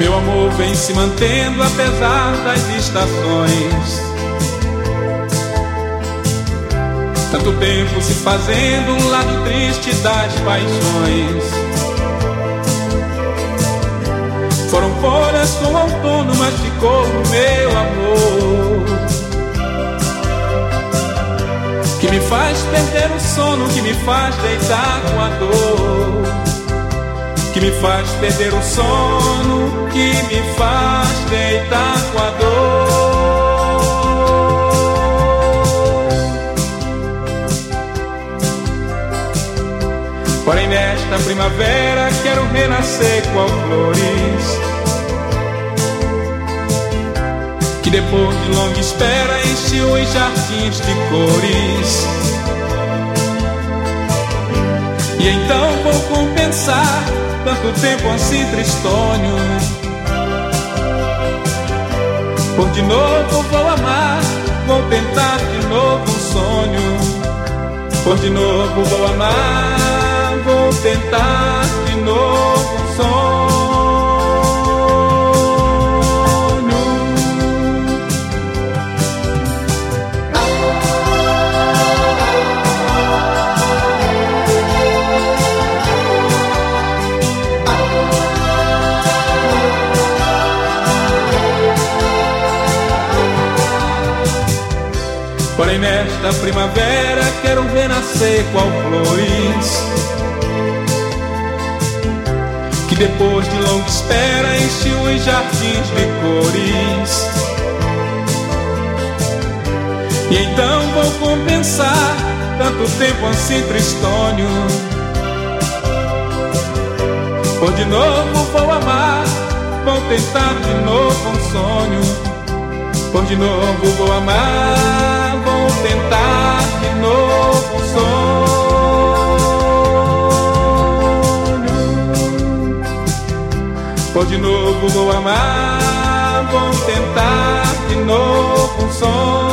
Meu amor vem se mantendo apesar das estações. Tanto tempo se fazendo um lado triste das paixões. Foram folhas com outono, mas ficou o meu amor. Que me faz perder o sono, que me faz deitar com a dor que me faz perder o sono, que me faz deitar com a dor. Porém, nesta primavera quero renascer qual flores. Que depois de longa espera enche os jardins de cores. E então vou compensar tanto tempo assim tristonho. Por de novo vou amar, vou tentar de novo um sonho. Por de novo vou amar, Porém nesta primavera quero renascer qual flores Que depois de longa espera enche os jardins de cores. E então vou compensar tanto tempo assim tristonho Por de novo vou amar, vou tentar de novo um sonho Por de novo vou amar Vou de novo vou amar, vou tentar de novo um sonho.